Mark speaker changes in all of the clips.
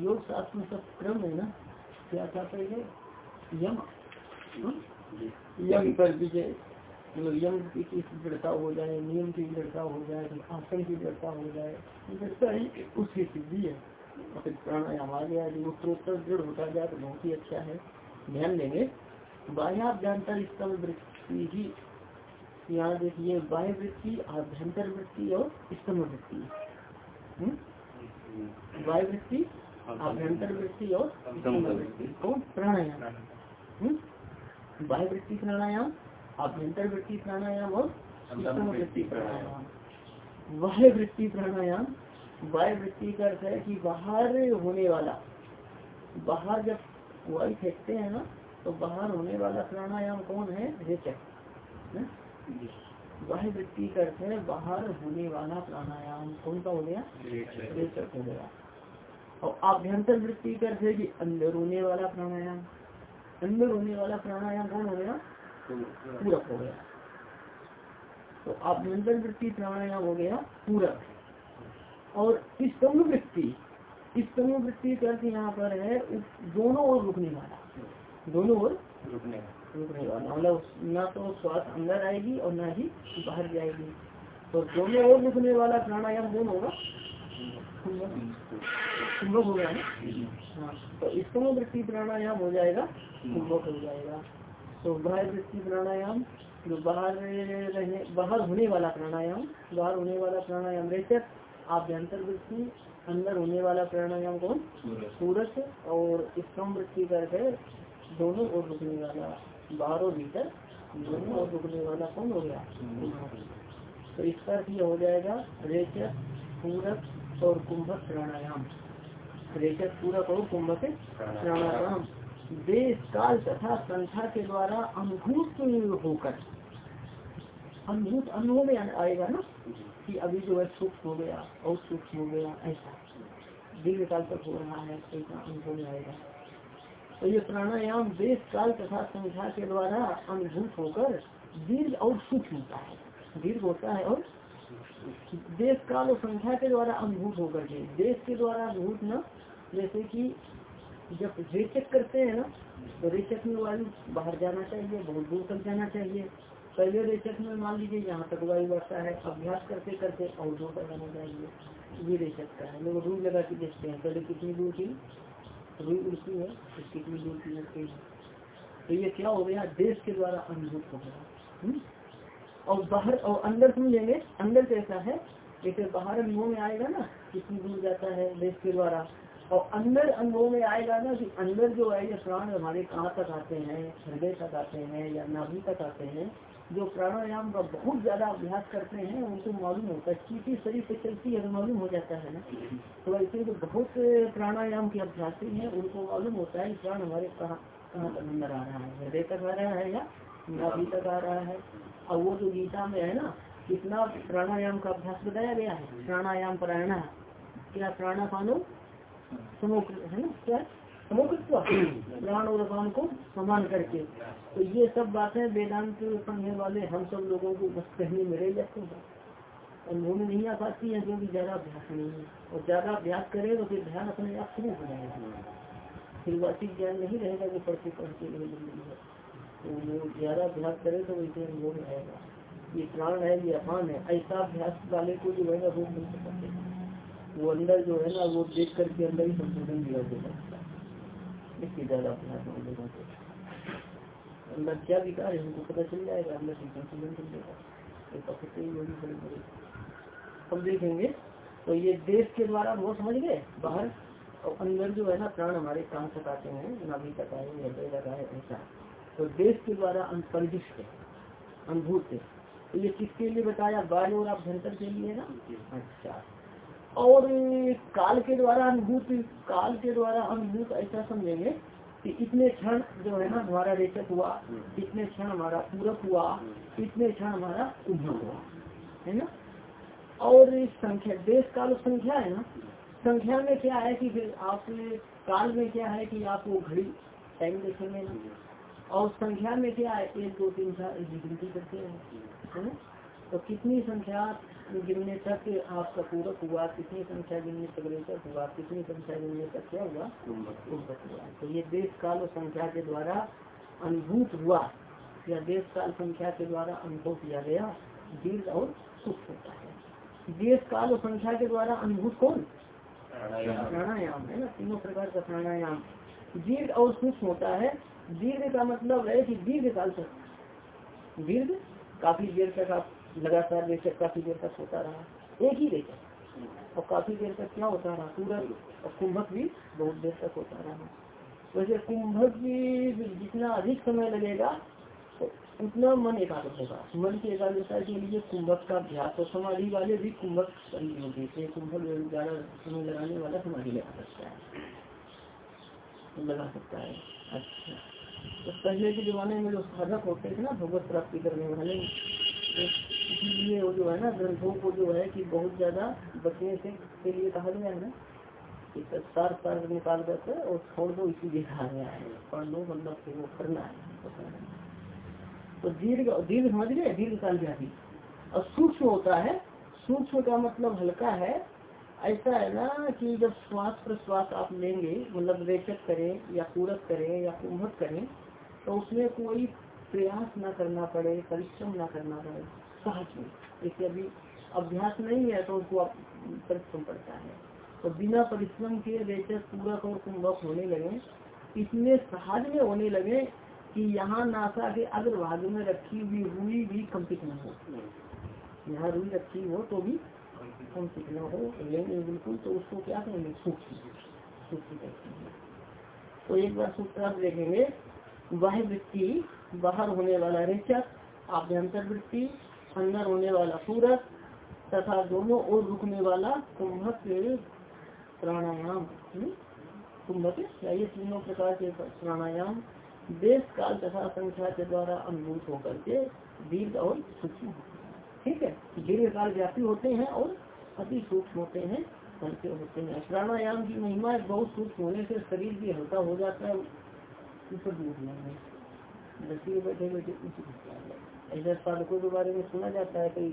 Speaker 1: योग शास्त्र में सब क्रम है ना क्या था पहले यम? यम पर विजय मतलब यम की दृढ़ता हो जाए नियम की दृढ़ता हो जाए आसन की दृढ़ता हो जाए दृढ़ता ही उसकी सिद्धि है फिर प्राणायाम आ गया यदि उत्तरोत्तर दृढ़ होता जाए तो बहुत ही अच्छा है। ध्यान देंगे। बाह्याभ्यंतर स्तंभ वृत्ति ही यहाँ देखिए बाह्य वृत्ति आभ्यंतर वृत्ति और स्तंभ वृत्ति। हम्म? बाह्य वृत्ति आभ्यंतर वृत्ति और स्तंभ वृत्ति। कौन? प्राणायाम। हम्म? बाह्य वृत्ति प्राणायाम आभ्यंतर वृत्ति प्राणायाम और स्तंभ वृत्ति प्राणायाम। बाह्य वृत्ति प्राणायाम बाह्य वृत्ति का अर्थ है कि बाहर होने वाला। बाहर जब वायु फेंकते हैं ना तो बाहर होने वाला प्राणायाम कौन है? रेचक बाह्य वृत्ति का अर्थ है बाहर होने वाला प्राणायाम। कौन सा हो गया? रेचक हो गया। और आभ्यंतर वृत्ति का अर्थ है कि अंदर होने वाला प्राणायाम। अंदर होने वाला प्राणायाम कौन हो गया? पूरक हो गया। तो आभ्यंतर वृत्ति प्राणायाम हो गया पूरक। और स्तंभ वृत्ति स्तंभ वृत्ति का अर्थ यहाँ पर है दोनों ओर रुकने वाला। दोनों ओर रुकने वाला। मतलब न तो श्वास अंदर आएगी और न ही बाहर जाएगी। तो दोनों ओर रुकने वाला प्राणायाम कौन होगा? कुंभक हो गया हाँ तो स्तंभ वृत्ति प्राणायाम हो जाएगा कुंभक हो जाएगा। तो बाहर वृत्ति प्राणायाम जो बाहर रहने बाहर होने वाला प्राणायाम बाहर होने वाला प्राणायाम रेचक आभ्यंतर वृत्ति अंदर होने वाला प्राणायाम कौन? सूरज। और स्तंभ वृत्ति का है दोनों और रुकने वाला बाहर और भीतर दोनों और रुकने वाला कौन हो गया? तो इसका अर्थ यह हो जाएगा रेचक पूरक और कुंभक प्राणायाम। रेचक पूरक और कुंभक प्राणायाम। देश काल तथा संख्या के द्वारा अनुभूत होकर अनुभूत अनुभव में आएगा ना? कि अभी जो है सूक्ष्म हो गया और सूक्ष्म हो गया, ऐसा। दीर्घ काल तक हो रहा है ऐसा अनुभव में आएगा। तो ये प्राणायाम देश काल तथा संख्या के द्वारा अनुभूत होकर दीर्घ और सूक्ष्म होता है। दीर्घ होता है और देश काल और संख्या के द्वारा अनुभूत होकर के। देश के द्वारा अनुभूत न, जैसे कि जब रेचक करते हैं ना तो रेचक में वायु बाहर जाना चाहिए, बहुत दूर तक जाना चाहिए। पहले रेचक में मान लीजिए यहाँ तक वायु बढ़ता है, अभ्यास करते करते और दूर तक जाना चाहिए ये रेचक का है। लोग रूई लगा के देखते हैं। पहले कितनी दूर थी? रुई उड़ती है कितनी दूर की उड़ती है तो ये क्या हो गया? देश के द्वारा अनुभूत हो गया। और बाहर और अंदर समझेंगे। अंदर कैसा है? जैसे बाहर अनुभव में आएगा ना, कितनी दूर जाता है देश के द्वारा। और अंदर अनुभव में आएगा ना कि अंदर जो है, ये प्राण हमारे कहाँ तक आते हैं? हृदय तक आते हैं या नाभि तक आते हैं? जो प्राणायाम का बहुत ज़्यादा अभ्यास करते हैं, उनको मालूम होता है। चीटी शरीर से चलती है तो मालूम हो जाता है ना। तो ऐसे जो बहुत प्राणायाम के अभ्यासी हैं, उनको मालूम होता है प्राण हमारे कहाँ कहाँ तक अंदर आ रहा है। हृदय तक आ रहा है या नाभि तक आ रहा है? और वो जो गीता में है ना, कितना प्राणायाम का अभ्यास बताया गया है? प्राणायाम प्राणा क्या प्राणा पानो समोकृत है ना, क्या? समोकृत प्राण और अपान को समान करके। तो ये सब बातें वेदांत पढ़ने वाले हम सब लोगों को बस कहने में रह जाते हैं। अनुभव में नहीं आ पाती है क्योंकि ज़्यादा अभ्यास नहीं है। और ज़्यादा अभ्यास करे तो फिर ध्यान अपने आप शुरू हो जाएगा। फिर वार्षिक ज्ञान नहीं रहेगा कि पढ़ते पढ़ते तो वो ज़्यादा अभ्यास करे तो वैसे अनुभव में आएगा। ये प्राण है, ये अपान है। ऐसा अभ्यास वाले को जो है ना रोक नहीं सकते। वो अंदर जो है ना, वो देख करके अंदर ही संशोधन दिया जाता इसकी ज़्यादा अभ्यास हो लोगों को अंदर क्या विकार है, उनको पता चल जाएगा, अंदर से संशोधन कर देगा तो पकड़ते ही बड़ी बड़ी बड़ी हम देखेंगे तो ये देश के द्वारा वो समझ गए, बाहर, और अंदर जो है ना, प्राण हमारे प्राण तक आते हैं नाभि तक आए हृदय तक आए ऐसा। तो देश के द्वारा परिदिष्ट अनुभूत तो ये किसके लिए बताया? बाल और अभ्यंतर के लिए ना? अच्छा। और काल के द्वारा अनुभूत काल के द्वारा अनुभूत ऐसा समझेंगे कि इतने क्षण जो है ना हमारा रेचक हुआ इतने क्षण हमारा पूरक हुआ इतने क्षण हमारा उभक हुआ है ना और संख्या देश काल संख्या है ना संख्या में क्या है कि फिर आप काल में क्या है कि आप वो घड़ी टाइम देखेंगे और संख्या में क्या है एक दो तीन चार गिनती करते हैं है ना तो कितनी संख्या गिनने तक आपका पूरक हुआ कितनी संख्या गिनने तक रेचक हुआ कितनी संख्या गिनने तक क्या हुआ? कुंभक हुआ। तो ये देश काल और संख्या के द्वारा अनुभूत हुआ या देश काल संख्या के द्वारा अनुभव किया गया दीर्घ और सुख होता है। देश काल और संख्या के द्वारा अनुभूत कौन? प्राणायाम। है ना? तीनों प्रकार का प्राणायाम। दीर्घ और सूक्ष्म होता है। दीर्घ का मतलब है कि दीर्घ काल तक। दीर्घ? काफ़ी देर तक आप लगातार रेचक काफ़ी देर तक होता रहा। एक ही रेचक और काफ़ी देर तक क्या होता रहा? सूरज और कुंभक भी बहुत देर तक होता रहा। वैसे कुंभक भी जितना अधिक समय लगेगा तो उतना मन एकाग्र होगा। मन की एकाग्रता के लिए कुंभक का अभ्यास और समाधि वाले भी कुंभक योगी थे कुंभक ज़्यादा समय लगाने वाला समाधि लगा सकता है। लगा सकता है। अच्छा। तो पहले के जमाने में जो साधक होते थे ना, भगवत प्राप्ति करने वाले। इसलिए वो जो है ना, ग्रंथों को जो है कि बहुत ज़्यादा बचने से के लिए कहा गया है ना, कि सार सार निकाल करके और छोड़ दो इसीलिए कहा गया है। पढ़ लो मतलब वो करना है तो दीर्घ दीर्घ समझ गए दीर्घ काल व्याधि और सूक्ष्म होता है। सूक्ष्म का मतलब हल्का है। ऐसा है ना कि जब श्वास प्रश्वास आप लेंगे मतलब रेचक करें या पूरक करें या कुंभक करें तो उसमें कोई प्रयास ना करना पड़े, परिश्रम ना करना पड़े। सहज जैसे अभी अभ्यास नहीं है तो उसको परिश्रम पड़ता है। तो बिना परिश्रम के रेचक पूरक और कुंभक होने लगे। इतने सहज में होने लगे कि यहाँ नासा के अग्रभाग में रखी हुई रुई भी कंपित न हो। यहाँ रुई रखी हो तो भी कंपित न हो। बिल्कुल तो उसको क्या कहेंगे? सूक्ष्म सूक्ष्म कहते हैं। तो एक बार सूत्र देखेंगे। वह वृत्ति बाहर होने वाला रेचक आभ्यंतर वृत्ति। अंदर होने वाला सूरत तथा दोनों ओर रुकने वाला कुंभक प्राणायाम कुंभक ये तीनों प्रकार के प्राणायाम देश काल तथा संख्या के द्वारा अनुभूत होकर के दीर्घ और सूक्ष्म ठीक है? दीर्घ काल व्यापी होते हैं और अति सूक्ष्म होते हैं, हल्के होते हैं। प्राणायाम की महिमा बहुत सूक्ष्म होने से शरीर भी हल्का हो जाता है, ऊपर दूर नहीं है। बैठे बैठे ऊँची ऐसा साधकों के बारे में सुना जाता है कि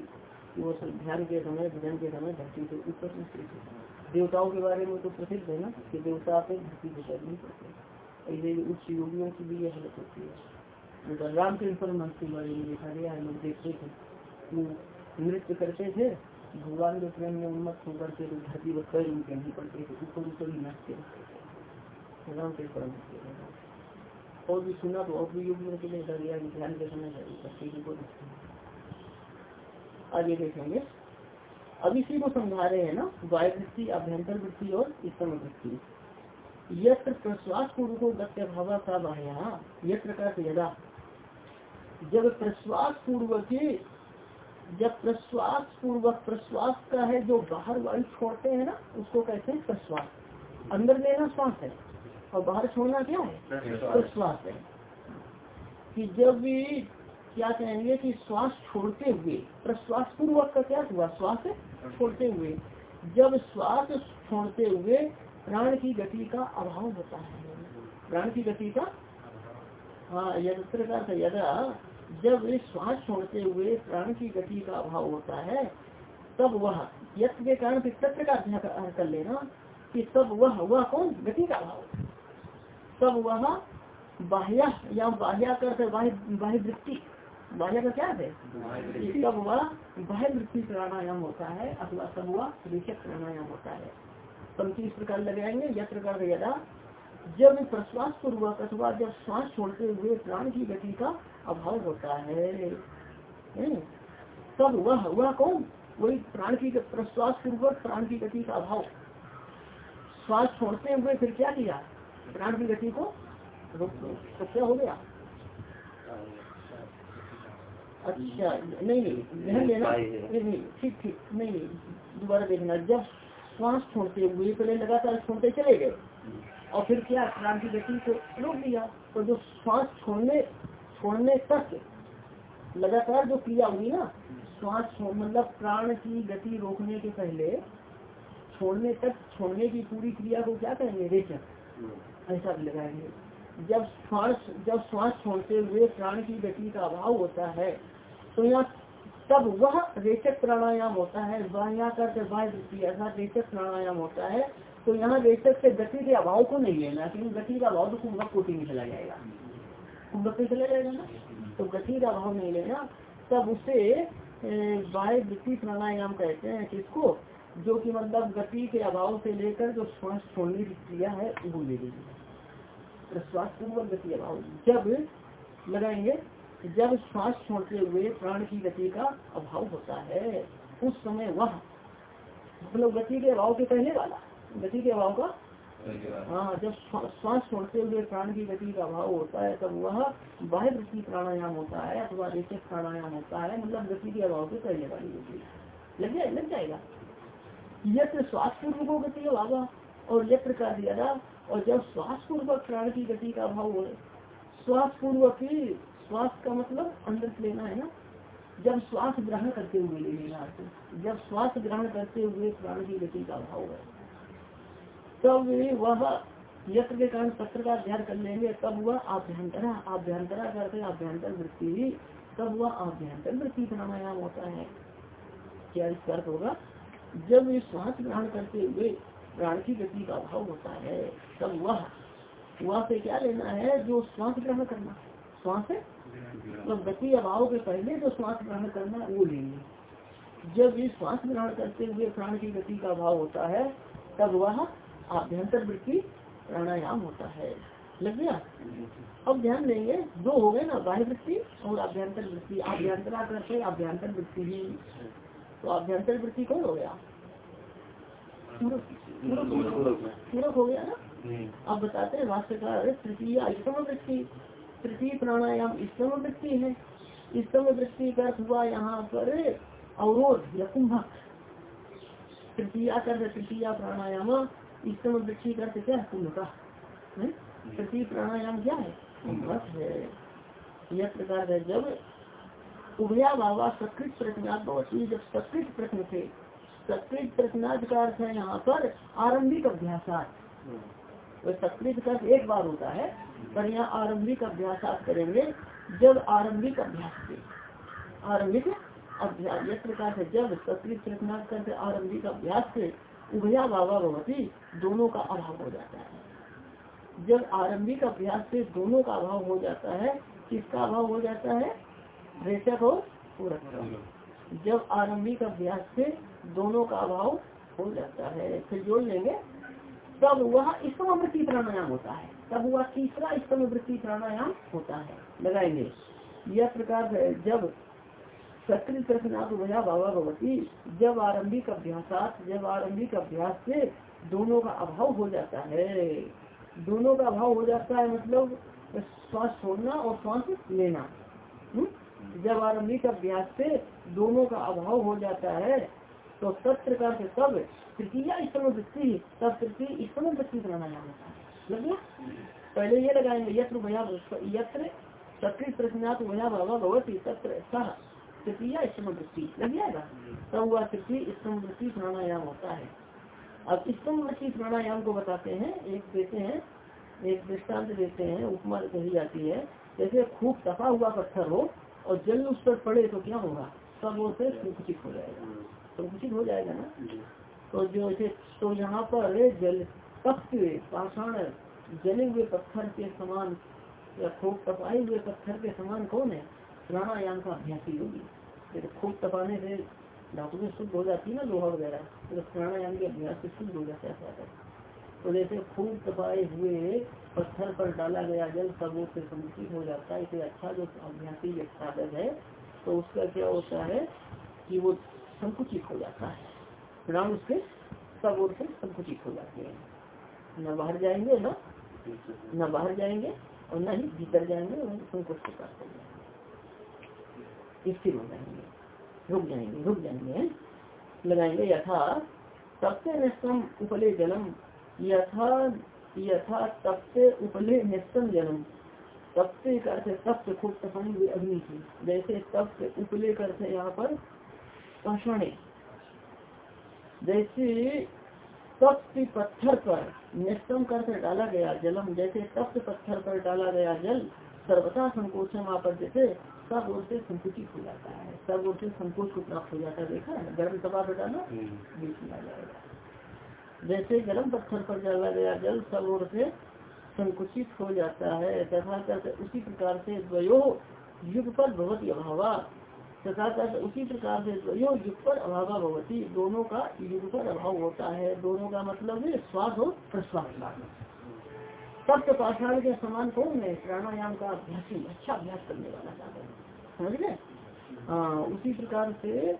Speaker 1: वो ध्यान के समय, भजन के समय धरती से ऊपर देवताओं के बारे में तो प्रसिद्ध है ना, कि देवता अपने धरती से कर नहीं करते ऐसे उच्च योगियों की भी यह हालत होती है। रामकृष्ण परमहंस के बारे में देखा गया है, लोग देखते थे। वो नृत्य करते थे, भगवान के प्रेम में उन्मत्त होकर के धरती पर पैर उनके नहीं पड़ते थे, ऊपर ऊपर ही नाचते रहते थे। रामकृष्ण परमहंस और भी सुना तो और भी योगियों के लिए गया ध्यान के समय आगे देखेंगे। अब इसी को समझा रहे हैं ना वायु वृत्ति अभ्यंतर वृत्ति और स्तम वृत्ति। यत्र प्रश्वास पूर्वको गत्य भावा का बाह्या यत्र का यदा जब प्रश्वास पूर्वक जब प्रश्वास पूर्वक प्रश्वास का है, जो बाहर वायु छोड़ते हैं ना, उसको कहते हैं प्रश्वास अंदर लेना श्वास है। और बाहर छोड़ना क्या है? प्रश्वास है। कि जब भी क्या कहेंगे कि श्वास छोड़ते हुए प्रश्वास पूर्वक का क्या हुआ? श्वास छोड़ते हुए। जब श्वास छोड़ते हुए प्राण की गति का अभाव होता है। प्राण की गति का? हाँ यत्र का यदा जब श्वास छोड़ते हुए प्राण की गति का अभाव होता है तब वह यत्र के कारण तत्व का अध्ययन कर लेना कि तब वह वह कौन? गति का अभाव तब वह बाह्य या बाह्या कर बाह्य वृत्ति। बाह्य का क्या है? तब वह बाह्य वृत्ति प्राणायाम होता है अथवा तब वह ऋषक प्राणायाम होता है। पंक्ति इस प्रकार लगाएँगे यत्र कर यदा जब प्रश्वास पूर्वक अथवा जब श्वास छोड़ते हुए प्राण की गति का अभाव होता है तब वह वह कौन? वही प्राण की प्रश्वास पूर्वक प्राण की गति का अभाव। श्वास छोड़ते हुए फिर क्या किया? प्राण की गति को रोक तो क्या हो गया? अच्छा नहीं नहीं ध्यान देना। नहीं नहीं ठीक ठीक नहीं नहीं दोबारा देखना। जब श्वास छोड़ते हुए पहले लगातार छोड़ते चले गए और फिर क्या प्राण की गति को रोक दिया? तो जो श्वास छोड़ने छोड़ने तक लगातार जो क्रिया हुई ना श्वास मतलब प्राण की गति रोकने के पहले छोड़ने तक छोड़ने की पूरी क्रिया को क्या कहेंगे? रेचक। ऐसा भी लगाएँगे। जब श्वास जब श्वास छोड़ते हुए प्राण की गति का अभाव होता है तो यहाँ तब वह रेचक प्राणायाम होता है। वह यहाँ वृत्ति अर्थात रेचक प्राणायाम होता है तो यहाँ रेचक से गति के अभाव को नहीं लेना, क्योंकि गति का अभाव तो कुंभक कोटि में चला जाएगा। कुंभक में चला जाएगा ना? तो गति का अभाव नहीं लेना, तब उसे बाह्य वृत्ति प्राणायाम कहते हैं, किसको? जो कि मतलब गति के अभाव से लेकर जो श्वास छोड़ने की क्रिया है, वो ले लीजिए श्वास पूर्वक गति अभाव जब लगाएँगे, जब श्वास छोड़ते हुए प्राण की गति का अभाव होता है, उस समय वह मतलब गति के अभाव के पहले वाला, गति के अभाव का हाँ जब श्वास छोड़ते हुए प्राण की गति का अभाव होता है, तब वह बाह्य वृत्ति प्राणायाम होता है, अथवा रेचक प्राणायाम होता है मतलब गति के अभाव के पहले वाली गति। लग जाए, लग जाएगा। यत्र श्वास पूर्वक गति अभाव और यत्र का दिया और जब श्वास पूर्वक प्राण की गति का अभाव हो श्वास पूर्वक ही श्वास का मतलब अंदर लेना है ना। जब श्वास ग्रहण करते हुए ले लेना जब श्वास ग्रहण करते हुए प्राण की गति का अभाव है तब वह यत्र के कारण पत्र का अध्ययन कर लेंगे। तब वह आभ्यंतरा। आभ्यंतरा करते आभ्यंतर वृत्ति। तब वह आभ्यंतर वृत्ति प्राणायाम होता है। क्या इसका होगा? जब ये श्वास ग्रहण करते हुए प्राण की गति का अभाव होता है, तब वह वह से क्या लेना है? जो श्वास ग्रहण करना। श्वास तो गति अभाव के पहले जो श्वास ग्रहण करना, वो लेंगे। जब ये श्वास ग्रहण करते हुए प्राण की गति का अभाव होता है, तब वह आभ्यंतर वृत्ति प्राणायाम होता है। लग गया? अब ध्यान देंगे, दो हो गए ना, बाह्य वृत्ति और आभ्यंतर वृत्ति। आभ्यंतरा करते आभ्यंतर वृत्ति ही तो आभ्यंतर वृत्ति कौन हो गया। पूरक हो गया ना? अब बताते हैं भाष्यकार तृतीय आयुषम वृत्ति तृतीय प्राणायाम स्तम वृत्ति है। स्तम वृत्ति का हुआ यहाँ पर अवरोध या कुंभक। तृतीय कर तृतीय प्राणायाम स्तम वृत्ति का क्या कुंभ का। तृतीय प्राणायाम क्या है? कुंभक है। यह प्रकार है जब उभया बाबा सकृत प्रश्नाथ भवती। जब सकृत प्रश्न थे, सकृत प्रश्नाथ का अर्थ है यहाँ पर आरंभिक अभ्यासात। तो सकृत का एक बार होता है, पर यहाँ आरंभिक अभ्यास करेंगे जब आरंभिक अभ्यास से आरंभिक अभ्यास इस प्रकार से जब संस्कृत प्रश्नार्थ करते आरंभिक अभ्यास से उभया बाबा भगवती दोनों का अभाव हो जाता है। जब आरंभिक अभ्यास से दोनों का अभाव हो जाता है, किसका अभाव हो जाता है? रेचक और पूरक जब आरंभिक अभ्यास से दोनों का अभाव हो जाता है, फिर जोड़ लेंगे, तब वह स्तमवृत्ति प्राणायाम होता है। तब वह तीसरा स्तमवृत्ति प्राणायाम होता है। लगाएँगे। यह प्रकार है, जब सक्रिय प्रश्नाथ भया बाबा भगवती जब आरंभिक अभ्यास जब आरंभिक अभ्यास से दोनों का अभाव हो जाता है। दोनों का अभाव हो जाता है मतलब श्वास छोड़ना और श्वास लेना। हुँ? जब आरंभिक अभ्यास से दोनों का अभाव हो जाता है तो सत्र से तब तृतीय स्तम वृत्ति, तब तृतीय स्तम वृत्ति प्राणायाम है। लग पहले ये लगाएँगे, यत्र भया यत्र सक्रिय प्रश्नात् भया बाबा भगवती तत्र सह तृतीय स्तम वृत्ति। लग जाएगा? तब वह तृतीय स्तम वृत्ति प्राणायाम होता है। अब स्तम वृत्ति प्राणायाम को बताते हैं, एक देते हैं, एक दृष्टांत देते हैं, उपमा कही जाती है। जैसे खूब तपा हुआ पत्थर हो और जल उस पर पड़े तो क्या होगा? सब वो से संकुचित हो जाएगा। संकुचित हो जाएगा ना? तो जो तो यहाँ पर जल, तप्त पाषाण, जले हुए पत्थर के समान, या खूब तपाए हुए पत्थर के समान कौन है? प्राणायाम का अभ्यासी होगी जैसे खूब तपाने से धातु में शुद्ध हो जाती है ना, लोहा वगैरह। तो प्राणायाम के अभ्यास से शुद्ध हो जाता है। तो जैसे खूब तपाए हुए पत्थर पर डाला गया जल सबसे संकुचित हो जाता है। इसे अच्छा जो अभ्यासी साधक है तो उसका क्या होता है कि वो संकुचित हो जाता है। प्राण उसके सब ओर से संकुचित हो जाते हैं। न बाहर जाएँगे, न न बाहर जाएँगे और न ही भीतर जाएँगे और संकोच के हो जाएँगे स्थिर हो जाएँगे, रुक जाएँगे रुक जाएँगे, लगाएँगे यथा। सबसे निस्तम उपले जलम यथा यथा सबसे उपले निस्तम जलम सबसे करते सबसे खूब तपनी अग्नि थी जैसे सबसे उपले करते यहाँ पर पाषाणे। जैसे तप्त पत्थर पर निस्तम कर डाला गया जलम जैसे तप्त पत्थर पर डाला गया जल सर्वथा संकोचन आपद से सब ओर से संकुचित हो जाता है। सब ओर से संकोच को प्राप्त हो जाता है। देखा? है गर्म दबा पर डाला बीच में आ जाएगा। जैसे गर्म पत्थर पर डाला गया, जल सब ओर से संकुचित हो जाता है। तथा करते उसी प्रकार से द्वयो युग पर भगवती अभाव। तथा करते उसी प्रकार से द्वयो युग पर अभाव भगवती दोनों का युग पर अभाव होता है। दोनों का मतलब है स्वाद और प्रश्वास सप्त पाषाण के समान कौन है? प्राणायाम का अभ्यास अच्छा अभ्यास करने वाला समझ गए हाँ उसी प्रकार से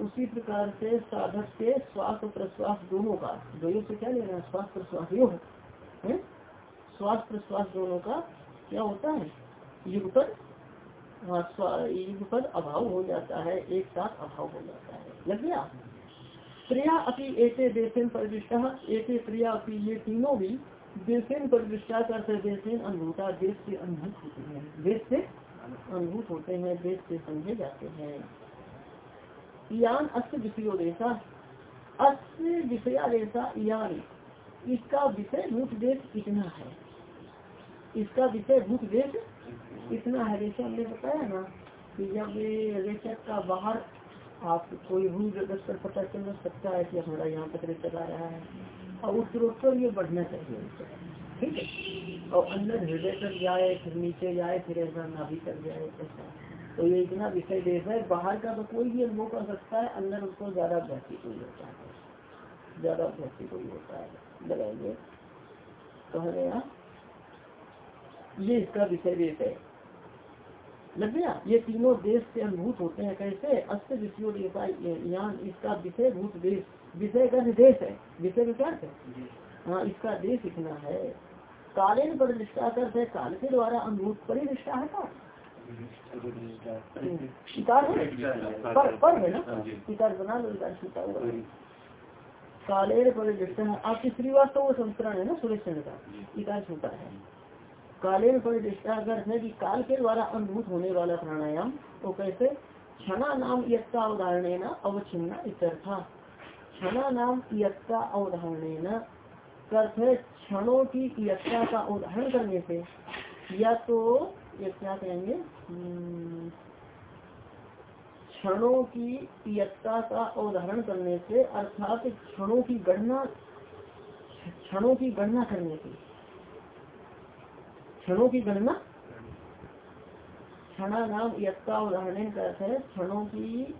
Speaker 1: उसी प्रकार से साधक के और प्रश्वास दोनों का द्वयों से क्या लेना श्वास प्रश्वास योग है श्वास प्रश्वास दोनों का क्या होता है? युग पर हाँ युग पर अभाव हो जाता है, एक साथ अभाव हो जाता है। लग गया? प्रिया अपनी एक देशन पर एते प्रिया अपनी ये तीनों भी देशन पर विस्तार करते देशन अनुभूता, देश से अनुभूत होते हैं। देश से अनुभूत होते हैं, देश से समझे जाते हैं। यान अस्त विषयो रेशा अस्त विषया रेशा यान इसका विषय भूत देश इतना है। इसका विषय भूत देश इतना है। जैसे हमने बताया ना कि जब रेचक का बाहर आप कोई रूल पर पता चल सकता है कि हमारा यहाँ तक रेचक आ रहा है। और उत्तरोत्तर ये बढ़ना चाहिए ठीक है? और अंदर हृदय तक जाए, फिर नीचे जाए, फिर ऐसा नाभि तक जाए, ऐसा। तो ये इतना विषय देश है बाहर का तो कोई भी अनुभव कर सकता है अंदर उसको ज़्यादा अभ्यासी कोई होता है। ज़्यादा अभ्यासी कोई होता है। लगाएँगे तो है यहाँ ये इसका विषय देश है। लग गया? ये तीनों देश से अनुभूत होते हैं कैसे? अस्त विषयों यहाँ इसका विषय भूत देश विषय का देश है। विषय का है? हाँ इसका देश इतना है। कालीन पर निष्ठा करते काल के द्वारा अनुभूत पर निष्ठा है का शिकार है पर पर है ना शिकार बना लो हुआ कालेर पर निष्ठा आपकी श्रीवास्तव वो संस्करण है ना सुरेश चंद्र का शिकार छूटा है कालेर पर निष्ठा है कि काल के द्वारा अनुभूत होने वाला प्राणायाम तो कैसे क्षणा नाम यत्ता उदाहरण अवच्छिन्ना इत्यर्था क्षणा नाम यत्ता अवधारण करते क्षणों की यत्ता का उदाहरण करने से या तो ये क्या कहेंगे? हम्म, क्षणों की यत्ता का उदाहरण करने से अर्थात क्षणों की गणना क्षणों की गणना करने से। क्षणों की गणना? क्षणा नाम यत्ता उदाहरण करते हैं क्षणों की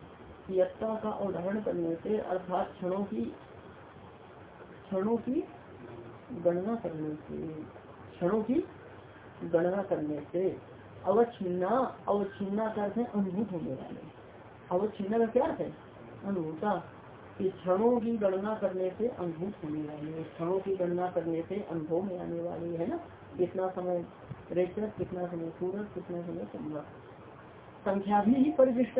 Speaker 1: यत्ता का उदाहरण करने से अर्थात क्षणों की क्षणों की गणना करने से क्षणों की गणना करने से। अवच्छिन्ना अवच्छिन्ना करते अनुभूत होने वाले। अवच्छिन्ना का क्या अर्थ है? अनुभूता। क्षणों की गणना करने से अनुभूत होने वाले क्षणों की गणना करने से अनुभव में आने वाली है ना? कितना समय रेचक, कितना समय सूरज, कितना समय चंद्र। संख्या भी ही परिदृष्ट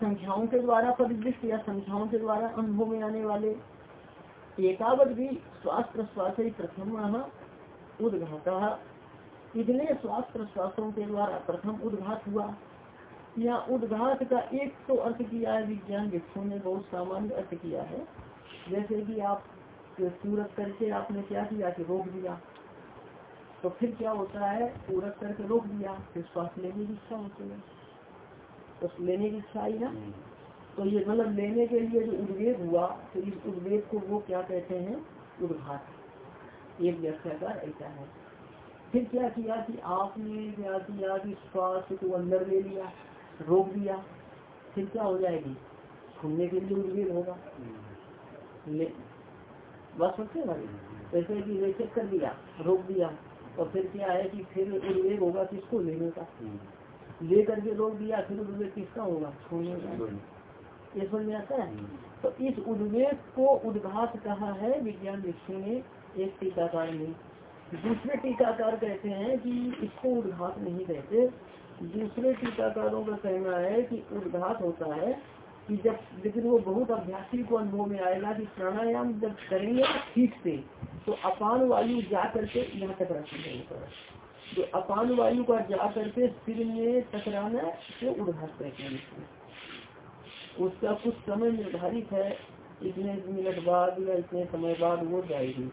Speaker 1: संख्याओं के द्वारा परिदृष्ट या संख्याओं के द्वारा अनुभव में आने वाले। एकावत भी श्वास प्रश्वास प्रथम उद्घात। इतने श्वास प्रश्वासों के द्वारा प्रथम उद्घात हुआ। या उद्घात का एक तो अर्थ किया है विज्ञान भिक्षु ने बहुत सामान्य अर्थ किया है। जैसे कि आप सूरत करके आपने क्या किया कि रोक दिया। तो फिर क्या होता है पूरक करके रोक दिया फिर श्वास लेने की इच्छा होती है। तो लेने की इच्छा आई ना? हम्म। तो ये मतलब लेने के लिए जो उद्वेग हुआ तो इस उद्वेग को वो क्या कहते हैं? उद्घात। एक व्याख्याकार ऐसा है। फिर क्या किया कि आपने क्या किया कि श्वास को अंदर ले लिया, रोक दिया, फिर क्या हो जाएगी? सुनने के लिए उद्वेग होगा। बस सकते भाई? जैसे कि वैसे कर दिया रोक दिया, और फिर क्या है कि फिर उद्वेग होगा किसको लेने का। ले करके रोक दिया, फिर उद्वेग किसका होगा? छोड़ने का। ये समझ में आता है? तो इस उद्वेग को उद्घात कहा है विज्ञान दृष्टि ने, एक टीकाकार ने। दूसरे टीकाकार कहते हैं कि इसको उद्घात नहीं कहते। दूसरे टीकाकारों का कहना है कि उद्घात होता है कि जब, लेकिन वो बहुत अभ्यासी को अनुभव में आएगा कि प्राणायाम जब करेंगे ठीक से तो अपान वायु जा करके यहाँ तक रखेंगे जो अपान वायु का जा करके सिर में टकराना से उद्घात कहते हैं। उसका कुछ समय निर्धारित है इतने मिनट बाद या इतने समय बाद वो जाएगी।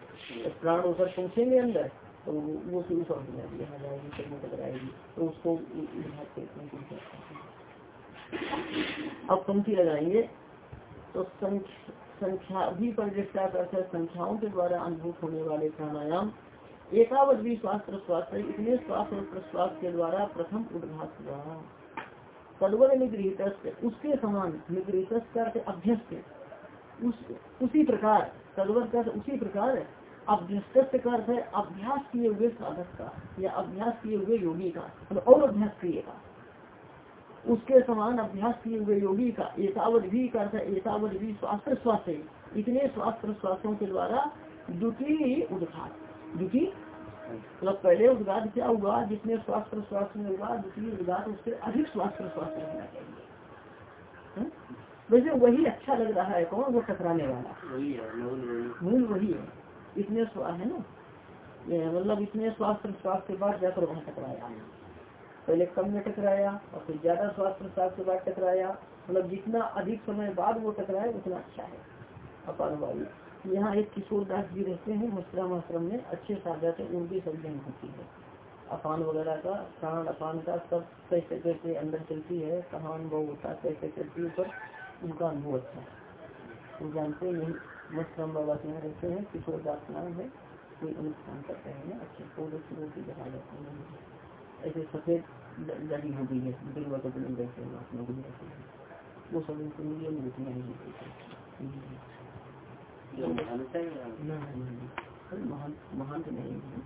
Speaker 1: प्राण उधर पहुँचेंगे अंदर तो वो फिर ऊपर हो जाएगी, यहाँ जाएगी कहीं टकराएगी तो उसको अब पंक्ति लगाएँगे तो संख्या भी परिदृष्टा करते संख्याओं के द्वारा अनुभूत होने वाले प्राणायाम, एकावत भी श्वास प्रश्वास इतने श्वास और प्रश्वास के द्वारा प्रथम उद्घात हुआ। तदवर निगृहित उसके समान निगृहित अभ्यस्त उस, उसी प्रकार कर उसी प्रकार अभ्यस्त का अर्थ है, अभ्यास किए हुए साधक का, या अभ्यास किए हुए योगी का मतलब और अभ्यास किएगा उसके समान अभ्यास किए हुए योगी का एकावत भी करता है एकावत भी स्वास्थ्य स्वास्थ्य इतने स्वास्थ्य स्वास्थ्यों के द्वारा द्वितीय उद्घात, द्वितीय मतलब पहले उद्घात क्या हुआ जितने स्वास्थ्य स्वास्थ्य में हुआ, द्वितीय उद्घात, उससे अधिक स्वास्थ्य स्वास्थ्य रहना चाहिए। हाँ? वैसे वही अच्छा लग रहा है कौन वो टकराने वाला? मूल वही है। इतने स्वास्थ्य है ना? मतलब इतने स्वास्थ्य स्वास्थ्य के बाद जाकर वहाँ टकराया। पहले कम में टकराया और फिर ज़्यादा स्वास्थ्य प्रसाद के बाद टकराया। मतलब जितना अधिक समय बाद वो टकराए उतना अच्छा है। अपान वायु। यहाँ एक किशोर दास जी रहते हैं मशराम आश्रम में। अच्छे साधक है उनकी समझन होती है। अपान वगैरह का प्राण अपान का सब कैसे कैसे अंदर चलती है कहान अनुभव होता है कैसे चलती है उनका अनुभव अच्छा है। वो जानते हैं यही मशराम बाबा के यहाँ रहते हैं किशोर दास नाम है कोई अनुष्ठान करते हैं अच्छे फ़ोटो की दिखा जाते हैं। ऐसे सफ़ेद लड़ी हो गई है दुर्गा का जन्म जैसे महात्मा को रहती है। वो सब इनको मिलिए मूर्तियाँ नहीं महान महान तो नहीं है।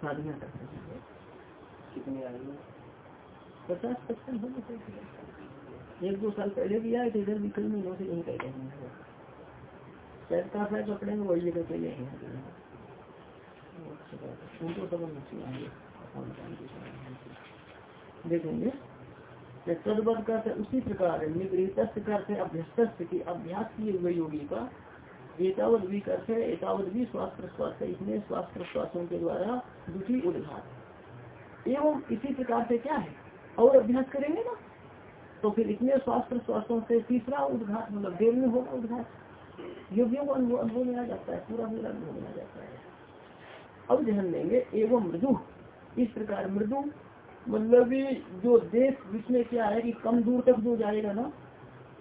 Speaker 1: शादियाँ करते हैं। कितने आयु पचास पचपन हो गए एक दो साल पहले भी आए थे, इधर भी कई महीनों से यही कह रहे हैं शायद कहा था कपड़े में वही जगह पहले हैं उनको सब मछली देखेंगे तदवत का उसी प्रकार निगृहित करते अभ्यस्त की अभ्यास किए हुए योगी का एकावत भी करते एकावत भी श्वास प्रश्वास इतने श्वास प्रश्वासों के द्वारा दूसरी उद्घात एवं इसी प्रकार से क्या है? और अभ्यास करेंगे ना? तो फिर इतने श्वास प्रश्वासों से तीसरा उद्घात मतलब देर में होगा उद्घात योगियों को अनुभव अनुभव में आ जाता है, पूरा मेरा अनुभव में आ जाता है। अब ध्यान देंगे, एवं मृदु। इस प्रकार मृदु मतलब जो देश जिसमें क्या है कि कम दूर तक जो जाएगा ना,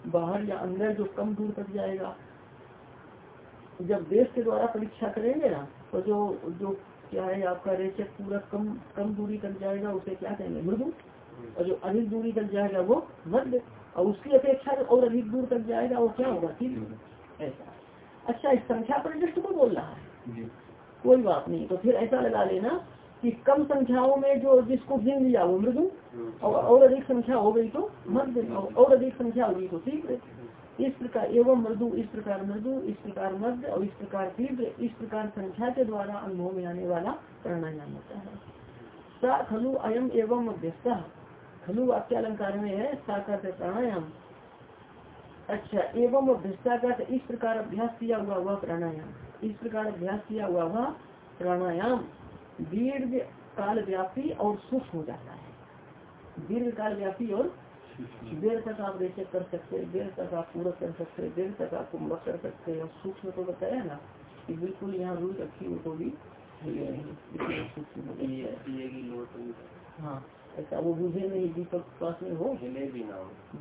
Speaker 1: बाहर या अंदर जो कम दूर तक जाएगा, जब देश के द्वारा परीक्षा करेंगे ना तो जो जो क्या है आपका रेचक पूरा कम कम दूरी तक जाएगा, उसे क्या कहेंगे? मृदु। और जो अधिक दूरी तक जाएगा वो मध्य और उसकी अपेक्षा और अधिक दूर तक जाएगा वो क्या होगा? ठीक ऐसा। अच्छा इस संख्या पर को बोल रहा है कोई बात नहीं तो फिर ऐसा लगा लेना कि कम संख्याओं में जो जिसको गिन लिया वो मृदु और, और अधिक संख्या हो गई तो मध्य और अधिक संख्या होगी तो तीव्र। इस प्रकार एवं मृदु इस प्रकार मृदु इस प्रकार मध्य और इस प्रकार तीव्र इस प्रकार संख्या के द्वारा अनुभव में आने वाला प्राणायाम होता है। सा खलु अयम एवं मध्यस्थ। खलु वाक्य अलंकार में है साकार का प्राणायाम। अच्छा एवं का इस प्रकार अभ्यास किया हुआ वह प्राणायाम। इस प्रकार अभ्यास किया हुआ वह प्राणायाम दीर्घ काल व्यापी और सूक्ष्म हो जाता है। दीर्घ काल व्यापी और देर तक आप रेचक कर सकते हैं देर तक आप पूरक कर सकते हैं देर तक आप कुंभक कर सकते और सूक्ष्म तो बताया ना कि बिल्कुल यहाँ रूल रखी हो तो भी हाँ। ऐसा वो बुझे नहीं दीपक पास में हो।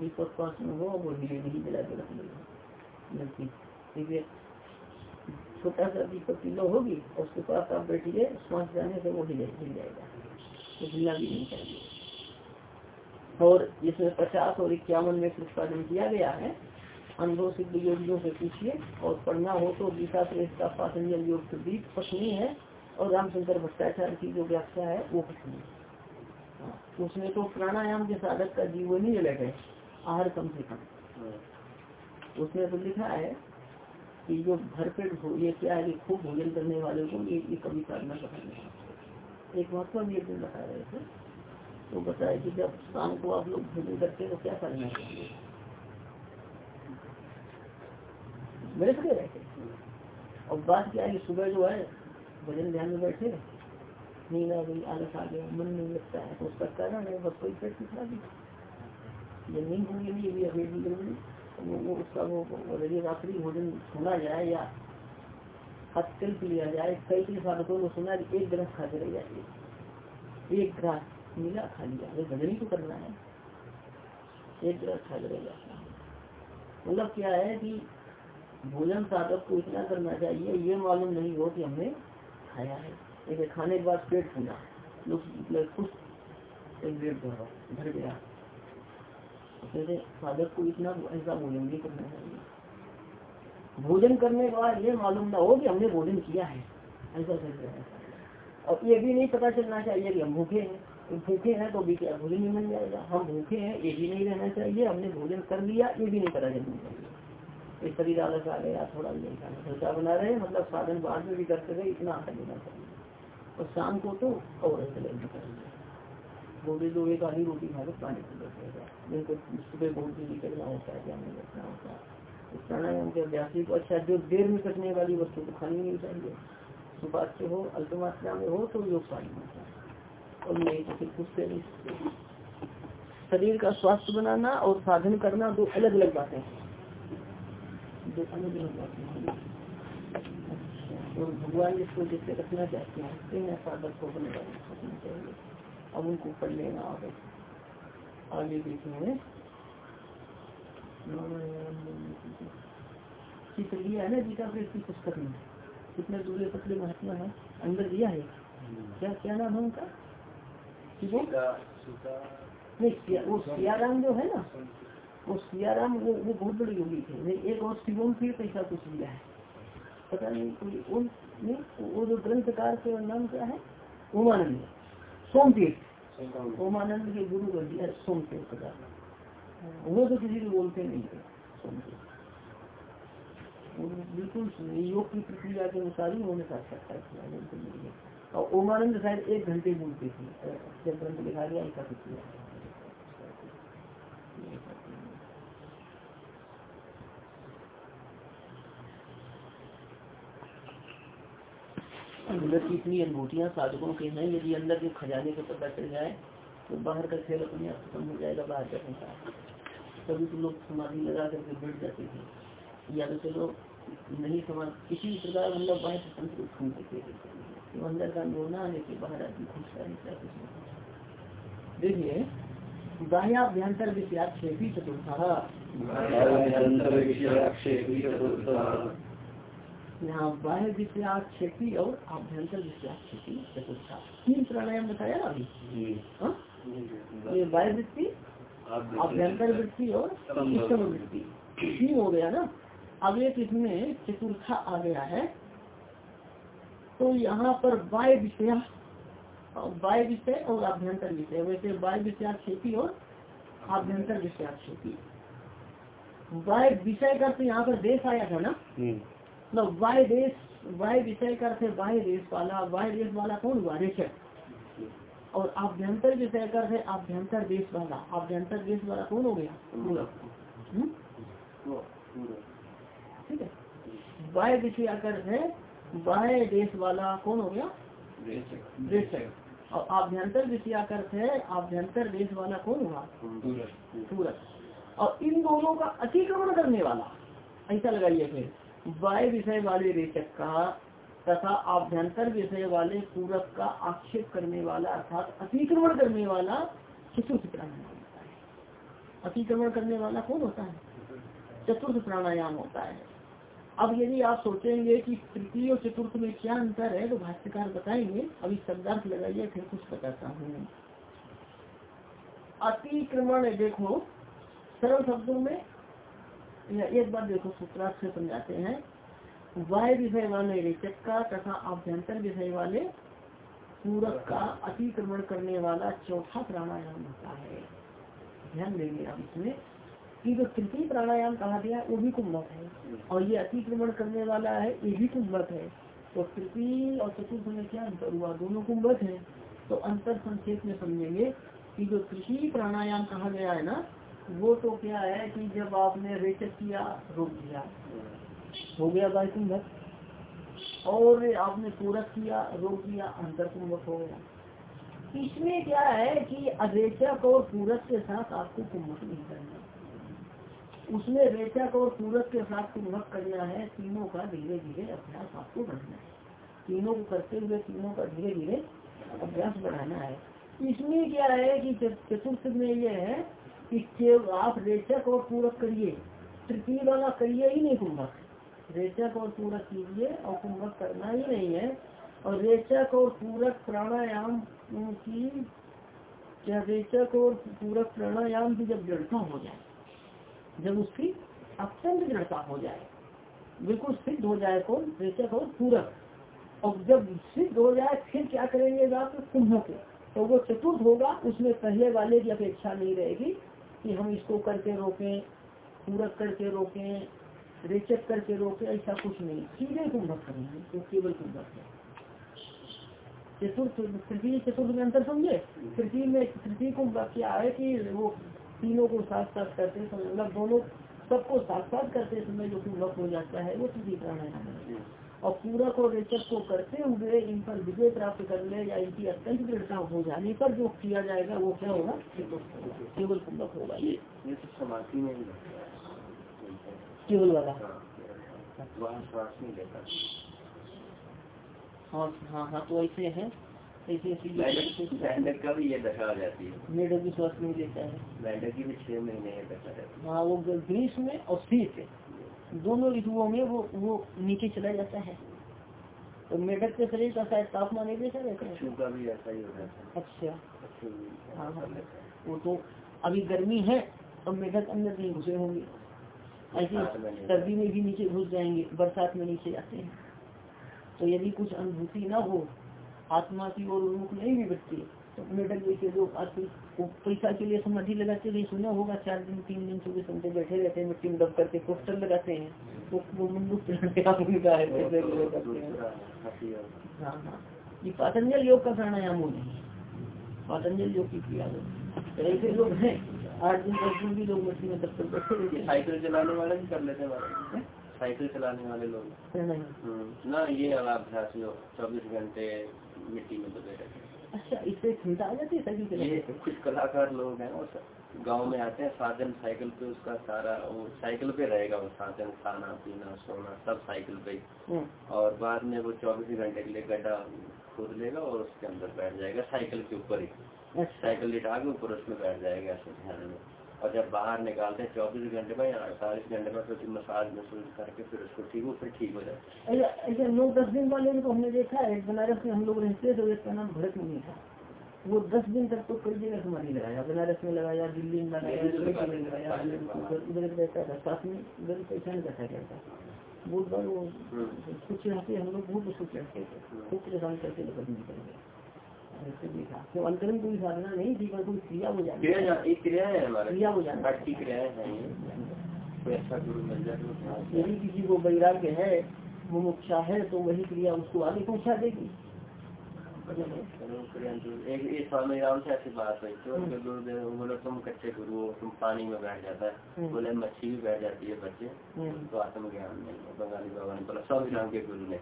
Speaker 1: दीपक पास में हो वो हिले नहीं जला के रख लेगा। ठीक है छोटा सा दीपक किलो होगी और उसके पास आप बैठिए श्वास जाने से वो हिले हिल जाएगा। तो हिलना भी नहीं चाहिए। और इसमें पचास और इक्यावन में प्रतिपादन किया गया है। अनुभव सिद्ध योगियों से पूछिए और पढ़ना हो तो गीता से इसका पातंजल योग दीप पत्नी है और रामशंकर भट्टाचार्य की जो व्याख्या है वो पत्नी हाँ, उसमें तो प्राणायाम के साधक का जीवन ही अलग है आहार कम से कम। उसमें तो लिखा है कि जो भरपेट ये क्या है खूब भोजन करने वाले को ये, ये कभी साधना करना एक महत्व भी दिन बता रहे थे तो बताया कि जब शाम को आप लोग भोजन करते हैं तो क्या करना चाहिए मेरे से रहते और बात क्या है सुबह जो है भजन ध्यान में बैठे आ गई आलस आ गया मन नहीं लगता है। तो उसका कारण है बस कोई पेट की खराबी ये नींद होगी नहीं ये भी अभी भी वो, वो उसका वो यदि रात्रि भोजन सुना जाए या अत्यंत लिया जाए कई कई साधकों को सुना एक ग्रह खा के रह जाए एक ग्रास नीला खा लिया ये भजन ही तो करना है। एक ग्रह खा के रह जाता मतलब क्या है कि भोजन साधक को इतना करना चाहिए ये मालूम नहीं हो कि हमने खाया है। एक खाने के बाद पेट फूला। लोग खुश। एक डेढ़ भर गया। तो साधक को इतना ऐसा भोजन नहीं करना चाहिए भोजन करने के बाद ये मालूम ना हो कि हमने भोजन किया है। ऐसा चल है। और ये भी नहीं पता चलना चाहिए कि हम भूखे हैं। तो भूखे हैं तो भी क्या भोजन नहीं मिल जाएगा? हम भूखे हैं, ये भी नहीं रहना चाहिए। हमने भोजन कर लिया, ये भी नहीं पता चलना चाहिए। इस शरीर आलस आ गया, थोड़ा भी नहीं खाना। सोचा बना रहे मतलब साधन बाद में भी करते रहे, इतना आकर लेना चाहिए और शाम को तो और ऐसे वो भी दो एक आधी रोटी खा कर पानी पी लेगा जिनको सुबह बहुत ही निकलना होता है क्या नहीं रखना होता है। प्राणायाम के अभ्यास को अच्छा जो देर में कटने वाली वस्तु को खानी नहीं चाहिए। सुबह से हो अल्प मात्रा में हो तो योग पानी होता और नहीं तो फिर कुछ से नहीं शरीर का स्वास्थ्य बनाना और साधन करना दो अलग अलग बातें हैं। दो अलग अलग बातें अच्छा और भगवान जिसको जिससे रखना चाहते हैं साधक को बने रखना चाहिए अब उनको पढ़ लेना आगे। आगे देखेंगे चित्र दिया है ना गीता प्रेस की पुस्तक में। कितने दूल्हे पतले महात्मा है? अंदर दिया है? क्या क्या नाम है उनका? नहीं वो सियाराम जो है ना वो सियाराम वो वो बहुत बड़ी योगी थे एक और शिवम तीर्थ ऐसा कुछ दिया है। पता नहीं कोई उन नहीं वो जो ग्रंथकार के नाम क्या है? उमानंद। सोम तीर्थ उमानंद के गुरु को दिया सोम तीर्थ का वो तो किसी को बोलते नहीं थे बिल्कुल योग की प्रक्रिया के अनुसार ही उन्होंने साक्षात्कार किया और ओमानंद शायद एक घंटे बोलते थे जब ग्रंथ लिखा गया ऐसा कुछ किया अंदर की इतनी अनुभूतियाँ साधकों के हैं, यदि अंदर के खजाने को पता चल जाए तो बाहर का खेल अपने आप खत्म हो जाएगा, बाहर का संसार। तभी तो लोग समाधि लगा करके बैठ जाते थे या तो चलो, नहीं समाज किसी प्रकार मतलब बाहर से तंत्र करते थे तो अंदर का अनुभव ना आने के बाहर आदमी खुश रहता देखिए बाह्याभ्यंतर विषयाक्षेपी चतुर्था। यहाँ बाह्य विषयाक्षेपी और आभ्यंतर विषयाक्षेपी चतुर्था तीन प्राणायाम बताया ना अभी हाँ? ये बाह्य वृत्ति अभ्यंतर वृत्ति और उत्तम वृत्ति। तीन हो गया ना? अब एक इसमें चतुर्था आ गया है। तो यहाँ पर वाय विषय वाय विषय और आभ्यंतर विषय। वैसे वाय विषयाक्षेपी और आभ्यंतर विषयाक्षेपी वाय विषय का तो यहाँ पर देश आया था ना? मतलब वाय देश वाय विषय का अर्थ वाय देश वाला वाय देश वाला कौन हुआ? रेशक और आभ्यंतर विषय कर है आभ्यंतर देश वाला। आभ्यंतर देश वाला कौन हो गया? हम्म? ठीक है। बाह्य विषय कर है बाह्य देश वाला कौन हो गया? देशक और आभ्यंतर विषय कर है आभ्यंतर देश वाला कौन हुआ? सूरत और इन दोनों का अतिक्रमण करने वाला। ऐसा लगाइए फिर। बाह्य विषय वाले रेचक का तथा आभ्यंतर विषय वाले पूरक का आक्षेप करने वाला अर्थात अतिक्रमण करने वाला चतुर्थ प्राणायाम होता है। अतिक्रमण करने वाला कौन होता है? चतुर्थ प्राणायाम होता है। अब यदि आप सोचेंगे कि तृतीय और चतुर्थ में क्या अंतर है तो भाष्यकार बताएँगे। अभी शब्दार्थ लगाइए, फिर कुछ बताता हूँ। अतिक्रमण देखो, सरल शब्दों में एक बार देखो सूत्रार्थ से समझाते हैं। वाय विषय वाले रेचक का तथा आभ्यंतर विषय वाले पूरक का अतिक्रमण करने वाला चौथा प्राणायाम होता है। ध्यान देंगे आप इसमें। कि जो तृतीय प्राणायाम कहा गया, वो भी कुंभक है। और ये अतिक्रमण करने वाला है, ये भी कुंभक है। तो तृतीय और चतुर्थ में क्या अंतर हुआ? दोनों कुंभक है। तो अंतर संक्षेप में समझेंगे। कि जो तृतीय प्राणायाम कहा गया है ना वो तो क्या है कि जब आपने रेचक किया, रोक दिया। हो गया बाय कुंभक और आपने पूरक किया, रोक दिया अंतर कुंभक हो गया। इसमें क्या है कि अवेचक और पूरक के साथ आपको कुंभक नहीं करना। उसमें रेचक और पूरक के साथ कुंभक करना है, तीनों का धीरे धीरे अभ्यास आपको बढ़ाना है। तीनों को करते हुए तीनों का धीरे धीरे अभ्यास बढ़ाना है। इसमें क्या है कि चतुर्थ में यह है कि केवल आप रेचक और पूरक करिए। तृतीय वाला करिए ही नहीं कुंभक रेचक और पूरक कीजिए और कुंभक करना ही नहीं है। और रेचक और पूरक प्राणायाम की क्या रेचक और पूरक प्राणायाम की जब दृढ़ता हो जाए, जब उसकी अत्यंत दृढ़ता हो जाए, बिल्कुल सिद्ध हो जाए कौन? रेचक और पूरक। और जब सिद्ध हो जाए, फिर क्या करेंगे आप? कुंभक तो वो चतुर्थ होगा, उसमें पहले वाले की अपेक्षा नहीं रहेगी। कि हम इसको करके रोकें, पूरक करके रोकें, रेचक करके रोके, ऐसा कुछ नहीं। सीधे कुंभक करेंगे तो केवल कुंभक है। तृतीय, चतुर्थ में अंतर समझे? तृतीय में, तृतीय कुंभक क्या है कि वो तीनों को साथ साथ करते समय मतलब दोनों सबको साथ साथ करते समय जो कुंभक हो जाता है, वो तृतीय प्राणायाम है। और पूरक और रेचक को करते हुए इन पर विजय प्राप्त करने या इनकी अत्यंत दृढ़ता हो जाने पर जो किया जाएगा वो क्या होगा? केवल कुंभक होगा। ये तो समाधि में केवल वाला? हाँ हाँ हाँ तो ऐसे है। ऐसे
Speaker 2: का भी ये दशा आ जाती है।
Speaker 1: मेढक भी श्वास नहीं लेता है।
Speaker 2: मेढक की भी छह महीने है।
Speaker 1: हाँ वो ग्रीष्म में और शीत दोनों ऋतुओं में वो वो नीचे चला जाता है। तो मेढक के शरीर का शायद तापमान एक जैसा रहता
Speaker 2: है। भी ऐसा ही होता है।
Speaker 1: अच्छा। हाँ हाँ। वो तो अभी गर्मी है और मेढक अंदर नहीं घुसे होंगे। ऐसे सर्दी में भी नीचे घुस जाएँगे बरसात में नीचे जाते हैं। तो यदि कुछ अनुभूति ना हो आत्मा की ओर उन्मुख नहीं भी तो मेढक जैसे लोग पैसा के लिए समाधि लगाते हैं सुना होगा चार दिन तीन दिन चौबीस घंटे बैठे रहते हैं मिट्टी में दब करके पोस्टर लगाते हैं। तो वो मुंडुक उनका है हाँ। हाँ ये पातंजल योग का प्राणायाम हो नहीं पातंजल योग की क्रिया ऐसे लोग हैं। आठ दिन दस दिन भी लोग मिट्टी में दब कर बैठे रहते
Speaker 2: हैं। साइकिल चलाने वाले भी कर लेते हैं साइकिल चलाने वाले लोग। हम्म, ना ये अभ्यास चौबीस घंटे मिट्टी में दबे रहते हैं।
Speaker 1: अच्छा इससे चिंता आ जाती है साइकिल
Speaker 2: ये कुछ कलाकार लोग हैं वो गाँव में आते हैं साधन साइकिल पे उसका सारा वो साइकिल पे रहेगा वो साधन खाना पीना सोना सब साइकिल पे हम्म। और बाद में वो चौबीस घंटे के लिए गड्ढा खोद लेगा और उसके अंदर बैठ जाएगा साइकिल के ऊपर ही अच्छा। साइकिल लिटा के ऊपर उसमें बैठ जाएगा ऐसे ध्यान में और जब बाहर निकालते हैं चौबीस घंटे में या अड़तालीस घंटे में फिर मसाज महसूस करके फिर उसको ठीक हो फिर ठीक हो जाता
Speaker 1: है। ऐसे नौ दस दिन वाले को हमने देखा है बनारस में हम लोग रहते तो इसका नाम भरत मुनि था। वो दस दिन तक तो कई जगह समाधि लगाया। बनारस में लगाया दिल्ली में लगाया रहता था साथ में उधर पैसा करता रहता बहुत बार वो हम्म। कुछ रहते हम लोग बहुत कुछ रहते थे खूब परेशान करके निकल गए। तो अंतरंग कोई साधना नहीं थी पर कोई क्रिया हो जाती
Speaker 2: क्रिया है
Speaker 1: क्रिया हो जाती यदि किसी को वैराग्य है वो मुख्या है तो वही क्रिया उसको आगे पहुँचा देगी।
Speaker 2: एक स्वामी राम से ऐसी बात हुई तो गुरुदेव बोले तुम कच्चे गुरु हो तुम पानी में बैठ जाता है। हम्म। बोले मच्छी भी बैठ जाती है बच्चे। हम्म। तो आत्मज्ञान नहीं बंगाली बाबा ने बोला स्वामी राम के गुरु ने।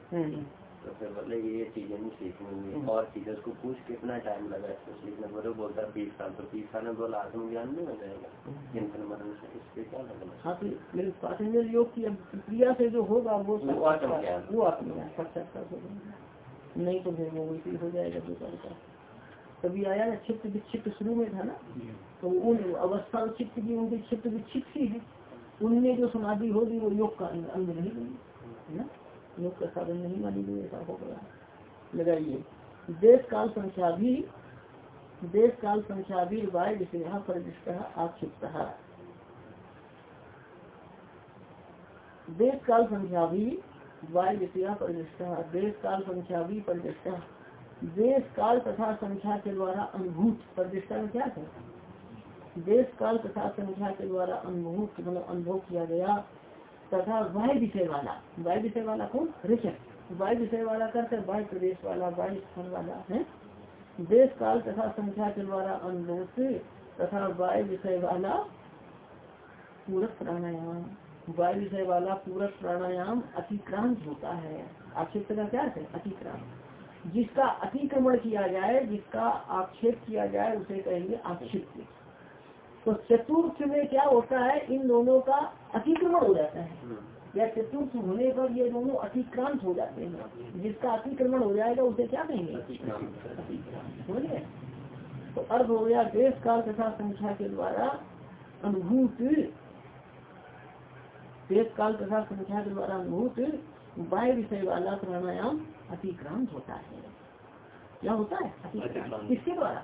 Speaker 2: तो फिर बोले ये चीज़ें नहीं सीखनी। और चीज़ें उसको पूछ कितना टाइम लगा इसको सीखने बोले बोलता बीस साल तो बीस साल में बोला आत्मज्ञान नहीं हो जाएगा। चिंतन मरण से इसके क्या लगना हाँ? तो
Speaker 1: योग की क्रिया से जो होगा वो आत्मज्ञान। वो आत्मज्ञान साक्षात्कार हो जाएगा। नहीं तो फिर वो वैसे हो जाएगा दूसरा का। कभी आया ना चित्त विक्षिप्त शुरू में था ना? तो उन अवस्था चित्त की उनकी चित्त विक्षिप्त ही है। उनमें जो समाधि होगी वो योग का अंग नहीं बनी है ना? योग का साधन नहीं मानी ऐसा हो गया। लगाइए। देश काल संख्या भी देश काल संख्या भी वाय विषय, परिदृष्ट, आक्षिप्त। देश काल संख्या भी, वाय विषय, परिदृष्ट। देश काल संख्या भी, परिदृष्ट। देश काल तथा संख्या के द्वारा अनुभूत प्रतिष्ठा में क्या है? देश काल तथा संख्या के द्वारा अनुभूत मतलब अनुभव किया गया। तथा वाय विषय वाला। वाय विषय वाला कौन? ऋषभ। वाय विषय वाला करते, वाय प्रदेश वाला, वाय स्थान वाला, है? देश काल तथा संख्या के द्वारा अनुभव तथा वाय विषय वाला पूरक प्राणायाम। वाय विषय वाला पूरक प्राणायाम अतिक्रांत होता है। आक्षेप का क्या है? अतिक्रांत। जिसका अतिक्रमण किया जाए, जिसका आक्षेप किया जाए, उसे कहेंगे आक्षिप्त तो चतुर्थ में क्या होता है? इन दोनों का अतिक्रमण हो जाता है।
Speaker 2: हम्म।
Speaker 1: या चतुर्थ होने पर ये दोनों अतिक्रांत हो जाते हैं। जिसका अतिक्रमण हो जाएगा उसे क्या कहेंगे? समझ तो अर्थ हो गया देश काल तथा संख्या के द्वारा अनुभूत। देश काल तथा संख्या के द्वारा अनुभूत वाय विषय वाला प्राणायाम अतिक्रांत होता है। क्या होता है? अतिक्रांत। किसके द्वारा?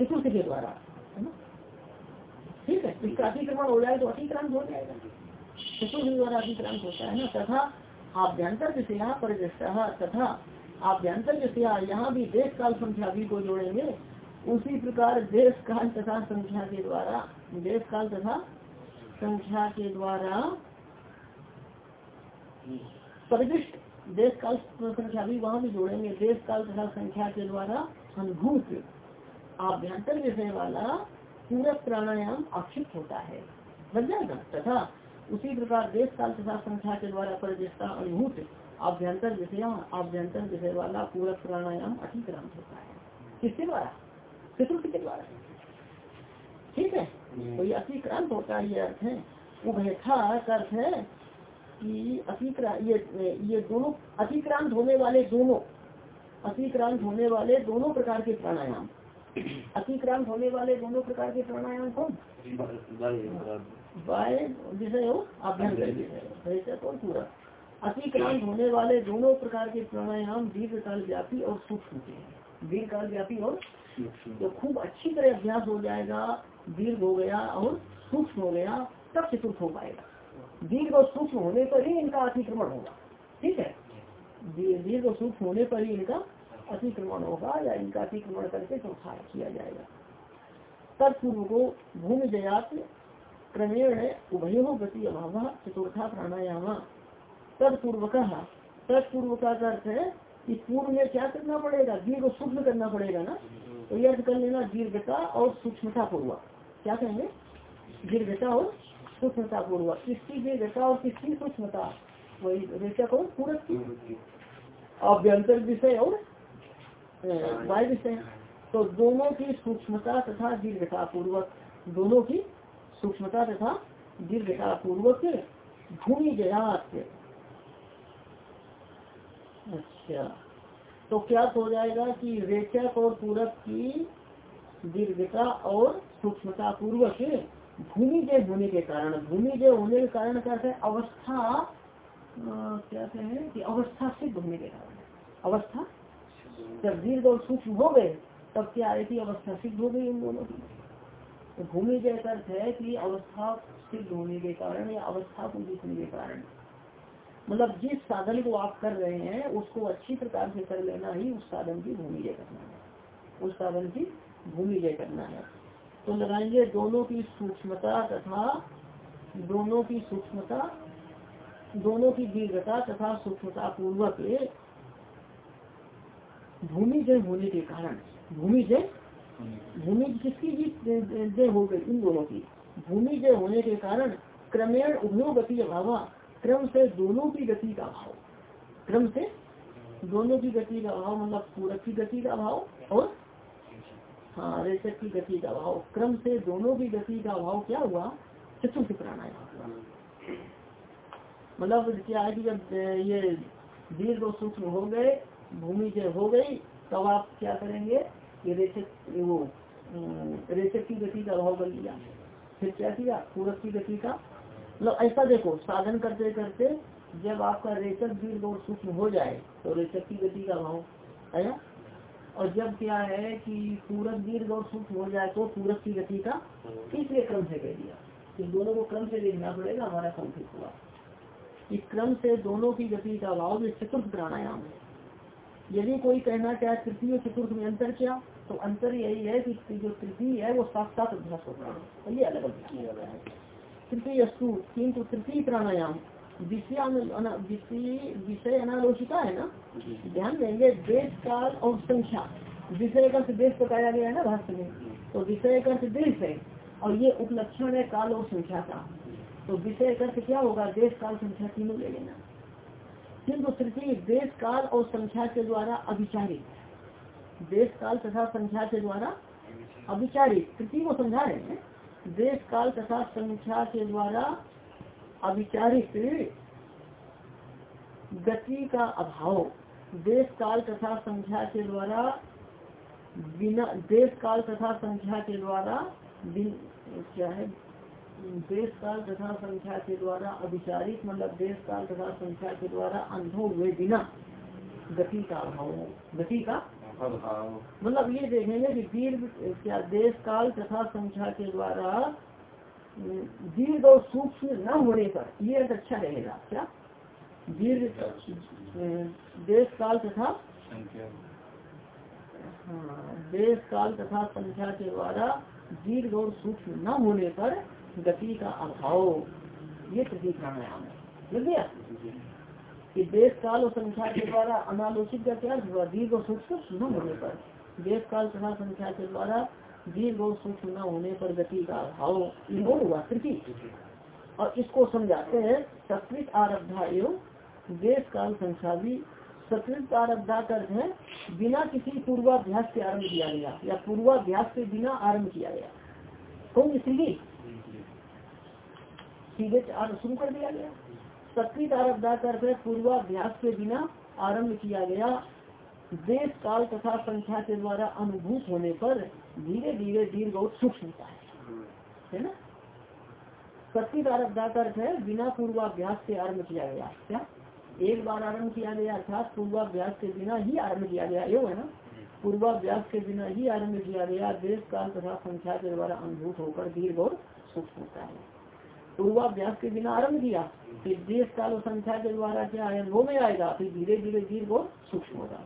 Speaker 1: चतुर्थ के द्वारा? है ना? ठीक है, इसका अतिक्रमण हो जाए तो अतिक्रांत हो जाएगा। चतुर्थ द्वारा अतिक्रांत होता है ना, तथा आभ्यंतर विषया परिदृष्टा तथा आभ्यंतर विषया यहाँ भी देश काल संख्या को जोड़ेंगे, उसी प्रकार देश काल तथा संख्या के द्वारा, देश काल तथा संख्या के द्वारा परिदृष्ट देश काल संख्या भी वहाँ भी जोड़ेंगे, देश काल तथा संख्या के द्वारा अनुभूत। आभ्यंतर विषय वाला पूरक प्राणायाम अक्षिप्त होता है। बन जाएगा तथा उसी प्रकार देश काल तथा संख्या के द्वारा परिदृष्टा अनुभूत आभ्यंतर विषय आभ्यंतर विषय वाला पूरक प्राणायाम अतिक्रांत होता है। किसके द्वारा? चतुर्थ के द्वारा। ठीक है? तो ये अतिक्रांत होता है ये अर्थ है। उभयथा का अर्थ है कि अतिक्रांत ये ये दोनों अतिक्रांत होने वाले दोनों अतिक्रांत होने वाले दोनों प्रकार के प्राणायाम। अतिक्रांत होने वाले दोनों प्रकार के प्राणायाम कौन? वाय विषय हो अभ्यंतर विषय कौन पूरा? अतिक्रांत होने वाले दोनों प्रकार के प्राणायाम दीर्घ काल व्यापी और सूक्ष्म के दीर्घ काल व्यापी और तो खूब अच्छी तरह अभ्यास हो जाएगा दीर्घ हो गया और सूक्ष्म हो गया तब चतुर्थ हो पाएगा। दीर्घ और सूक्ष्म होने पर ही इनका अतिक्रमण होगा। ठीक है? दीर्घ और सूक्ष्म होने पर ही इनका अतिक्रमण होगा या इनका अतिक्रमण करके चौथा किया जाएगा। तत्पूर्व को भूमि जयात क्रमेण उभयो गति अभाव चतुर्था प्राणायाम। तत्पूर्वक तत्पूर्व का अर्थ है कि पूर्व में क्या करना पड़ेगा? दीर्घ सूक्ष्म करना पड़ेगा ना? तो यह अर्थ कर लेना दीर्घता और सूक्ष्मता पूर्वक क्या कहेंगे? दीर्घता और सूक्ष्मता पूर्वक किसकी दीर्घता और किसकी सूक्ष्मता? वही रेचक और पूरक की। अभ्यंतर विषय और वाय विषय तो दोनों की सूक्ष्मता तथा दीर्घता पूर्वक दोनों की सूक्ष्मता तथा दीर्घता पूर्वक भूमि जयात अच्छा। तो क्या हो जाएगा कि रेचक और पूरक की दीर्घता और सूक्ष्मता पूर्वक भूमि जय होने के कारण, भूमि जय होने के कारण क्या है? अवस्था क्या कहें कि अवस्था सिद्ध होने के कारण। अवस्था जब दीर्घ और सूक्ष्म हो गए, तब क्या है कि अवस्था सिद्ध हो गई उन दोनों की। तो भूमि जय अर्थ है कि अवस्था सिद्ध होने के कारण या अवस्था को जीतने के कारण। मतलब जिस साधन को आप कर रहे हैं, उसको अच्छी प्रकार से कर लेना ही उस साधन की भूमि जय करना है। उस साधन की भूमि जय करना है। तो लगाएँगे दोनों की सूक्ष्मता तथा दोनों की सूक्ष्मता, दोनों की दीर्घता तथा सूक्ष्मता पूर्वक भूमि जय होने के कारण, भूमि जय भूमि किसकी भी जय हो गई इन दोनों की। भूमि जय होने के कारण क्रमेण उभयो गति अभाव, क्रम से दोनों की गति का अभाव। क्रम से दोनों की गति का अभाव मतलब पूरक की गति का अभाव और हाँ रेचक की गति का अभाव। क्रम से दोनों की गति का अभाव क्या हुआ? चतुर्थ प्राणायाम मतलब क्या है कि जब ये दीर्घ और सूक्ष्म हो गए भूमि जय हो गई, तब आप क्या करेंगे? ये रेचक वो रेचक की गति का अभाव कर लिया। फिर क्या किया? पूरक की गति का। मतलब ऐसा देखो, साधन करते करते जब आपका रेचक दीर्घ और सूक्ष्म हो जाए तो रेचक की गति का अभाव है ना? और जब क्या है कि पूरक दीर्घ और सूक्ष्म हो जाए तो पूरक की गति का इसलिए क्रम से कह दिया इन दोनों को क्रम से देखना पड़ेगा, हमारा ठीक हुआ। इस क्रम से दोनों की गति का अभाव चतुर्थ प्राणायाम है। यदि कोई कहना चाहे तृतीय चतुर्थ में अंतर क्या तो अंतर यही है कि जो तृतीय है वो साक्षात अभ्यास होता है। ये अलग अभ्यास है। तृतीय अस्तु किंतु तृतीय प्राणायाम। विषय अनालोचिता है ना? ध्यान देंगे देश काल और संख्या। विषय का देश बताया गया है ना भाष्य में? तो विषय का देश है। और ये उपलक्षण है काल और संख्या का। तो विषय का क्या होगा? देश काल संख्या तीनों ले लेना। किंतु तृतीय देश काल और संख्या के द्वारा अभिचारित देश काल तथा संख्या के द्वारा अभिचारित तृतीय को समझा रहे हैं? देश काल तथा संख्या के द्वारा अविचारित गति का अभाव। देश काल तथा संख्या के द्वारा बिना देश काल तथा संख्या के द्वारा क्या है? देश काल तथा संख्या के द्वारा अभिचारित मतलब देश काल तथा संख्या के द्वारा अनुभव हुए बिना गति का अभाव गति का अभाव। मतलब ये देखेंगे कि दीर्घ क्या देश काल तथा संख्या के द्वारा दीर्घ और सूक्ष्म न होने पर ये अर्थ अच्छा रहेगा। क्या? दीर्घ देश काल तथा हाँ देश काल तथा संख्या के द्वारा दीर्घ और सूक्ष्म न होने पर गति का अभाव, ये प्रतीक प्राणायाम है। गया कि देश काल और संख्या के द्वारा अनालोचित का क्या हुआ दीर्घ और सूक्ष्म न होने पर। देश काल तथा संख्या के द्वारा दीर्घ और सूक्ष्म न होने पर गति का अभाव हुआ तृतीय और इसको समझाते हैं सकृत आरब्धा एवं देश काल संख्या भी। सकृत अर्थ है, बिना किसी पूर्वाभ्यास के आरंभ किया गया, या पूर्वाभ्यास के बिना आरंभ किया गया। कौन सीधी सीधे शुरू कर दिया गया। सकृत आरब्धा है पूर्वाभ्यास के बिना आरंभ किया गया। देश काल तथा संख्या के द्वारा अनुभूत होने पर धीरे धीरे दीर्घ और सूक्ष्म होता है। है ना? सकृत आरब्धा अर्थ है बिना पूर्वाभ्यास से आरंभ किया गया। क्या? एक बार आरंभ किया गया अर्थात पूर्वाभ्यास के बिना ही आरंभ किया गया। यो है ना? पूर्वाभ्यास के बिना ही आरंभ किया गया। देश काल तथा संख्या के द्वारा अनुभूत होकर दीर्घ और सूक्ष्म होता है। पूर्वाभ्यास के बिना आरंभ किया। फिर देश काल और संख्या के द्वारा क्या अनुभव में आएगा, फिर धीरे धीरे दीर्घ और सूक्ष्म होगा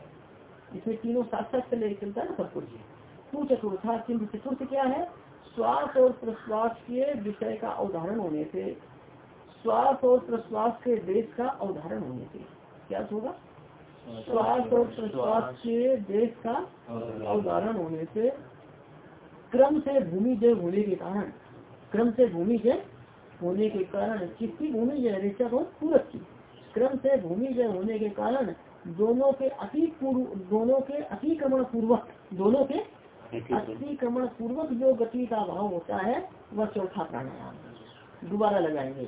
Speaker 1: इसमें तीनों साथ साथ चले चलता है सब कुछ। तू चतुर्था चिन्ह चतुर्थ क्या है? श्वास और प्रश्वास के विषय का उदाहरण होने से, श्वास और प्रश्वास के देश का अवधारण होने से। क्या होगा? श्वास और प्रश्वास के देश का अवधारण होने से, क्रम से भूमि जय होने के कारण, क्रम से भूमि जय होने के कारण किसकी भूमि जय रेचक और पूरक की क्रम से भूमि जय होने के कारण दोनों के अति पूर्व दोनों के अतिक्रमण पूर्वक दोनों के अतिक्रमण पूर्वक जो गति का भाव होता है वह चौथा प्राणायाम दोबारा लगाएँगे।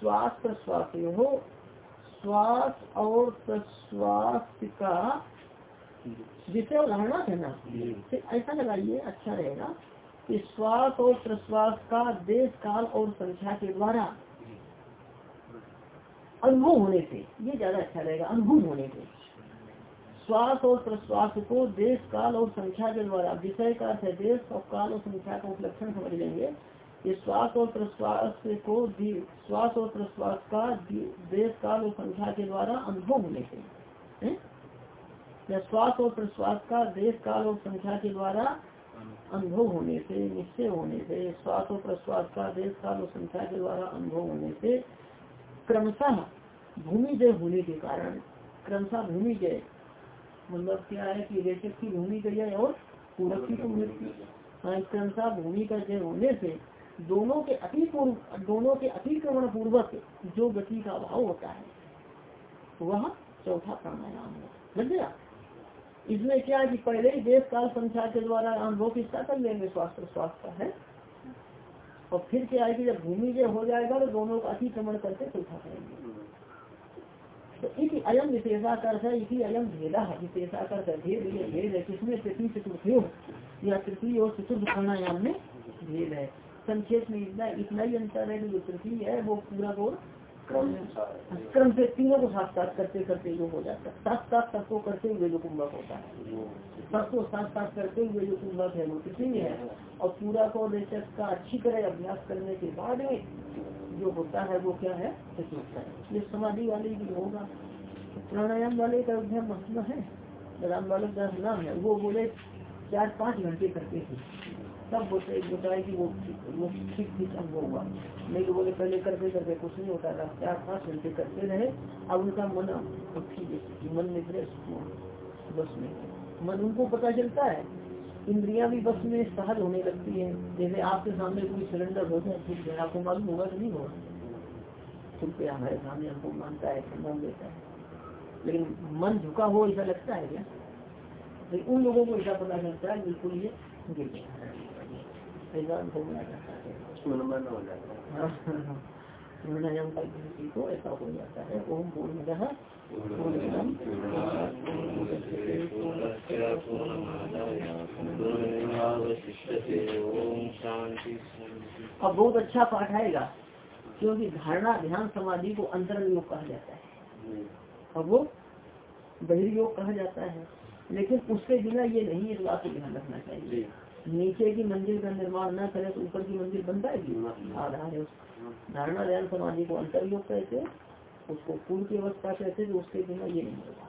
Speaker 1: श्वास प्रश्वास हो श्वास और प्रश्वास का जिसे उदाहरण है ना ऐसा लगाइए अच्छा रहेगा। श्वास और प्रश्वास का देश, काल और संख्या के द्वारा अनुभव होने से, ये ज़्यादा अच्छा रहेगा, अनुभव होने से। श्वास और प्रश्वास को देश, काल और संख्या के द्वारा, विषय का देश और काल और संख्या का उपलक्षण समझ लेंगे। श्वास और प्रश्वास को श्वास और प्रश्वास का देश, काल और संख्या के द्वारा अनुभव होने से श्वास और प्रश्वास का देश, काल और संख्या के द्वारा अनुभव होने से निश्चय होने से श्वास और प्रश्वास का देश काल और संख्या के द्वारा अनुभव होने से क्रमशः भूमि जय होने के कारण क्रमशः भूमि जय। मतलब क्या है कि रेचक की भूमि जय और पूरक की हाँ, क्रमशः भूमि का जय होने से दोनों के अति पूर्व दोनों के अतिक्रमण पूर्वक जो गति का अभाव होता है वह चौथा प्राणायाम है। लग गया इसमें क्या है कि पहले ही देश काल संख्या के द्वारा अनुभव किसका कर लेंगे स्वास्थ्य स्वास्थ्य का, है? और फिर क्या है कि जब भूमि जय हो जाएगा तो दोनों का अतिक्रमण करके चौथा करेंगे। तो इसी अयम विशेषाकर है इसी अयम भेदा है विशेषाकर है भेद, ये भेद है। किसमें तृतीय चतुर्थ या तृतीय और चतुर्थ प्राणायाम में भेद है। संक्षेप में इतना इतना ही अंतर है जो तृतीय है, वो पूरा गौर क्रम से तीनों को साथ साथ करते करते जो हो जाता है। साथ साथ सबको करते हुए जो कुंभक होता है। सबको साथ साथ करते हुए जो कुंभक है वो किसी है? और पूरा को रेचक का अच्छी तरह अभ्यास करने के बाद में जो होता है वो क्या है? ये समाधि वाले भी होगा प्राणायाम वाले का अभ्यास मसला है। राम बालक का नाम है वो बोले चार पाँच घंटे करते थे बोलते बताए कि वो वो ठीक ठीक अनुभव हुआ। नहीं तो बोले, पहले करते करते कुछ नहीं होता था। चार पाँच घंटे करते रहे। अब उनका मन ठीक मन निकले बस में। मन उनको पता चलता है। इंद्रिया भी बस में सहज होने लगती है। जैसे आपके सामने कोई सिलेंडर हो जाए ठीक है, आपको मालूम होगा कि नहीं होगा। खुद पे हमारे सामने हमको मानता है मान देता है। लेकिन मन झुका हो ऐसा लगता है क्या? लेकिन उन लोगों को ऐसा पता चलता है, बिल्कुल ये गिर गया में है।
Speaker 2: हो
Speaker 1: का ऐसा हो जाता है ओम पूर्ण अब बहुत अच्छा पाठ आएगा क्योंकि धारणा ध्यान समाधि को अंतर योग कहा जाता है। अब वो बहिर्योग कहा जाता है। लेकिन उसके बिना ये नहीं इस बात को ध्यान रखना चाहिए। नीचे की मंजिल का निर्माण न करे तो ऊपर की मंजिल बन जाएगी। आधार है धारणा ध्यान समाधि को अंतर्योग कहते उसको पूर्व की अवस्था कहते उसके बिना ये नहीं होगा।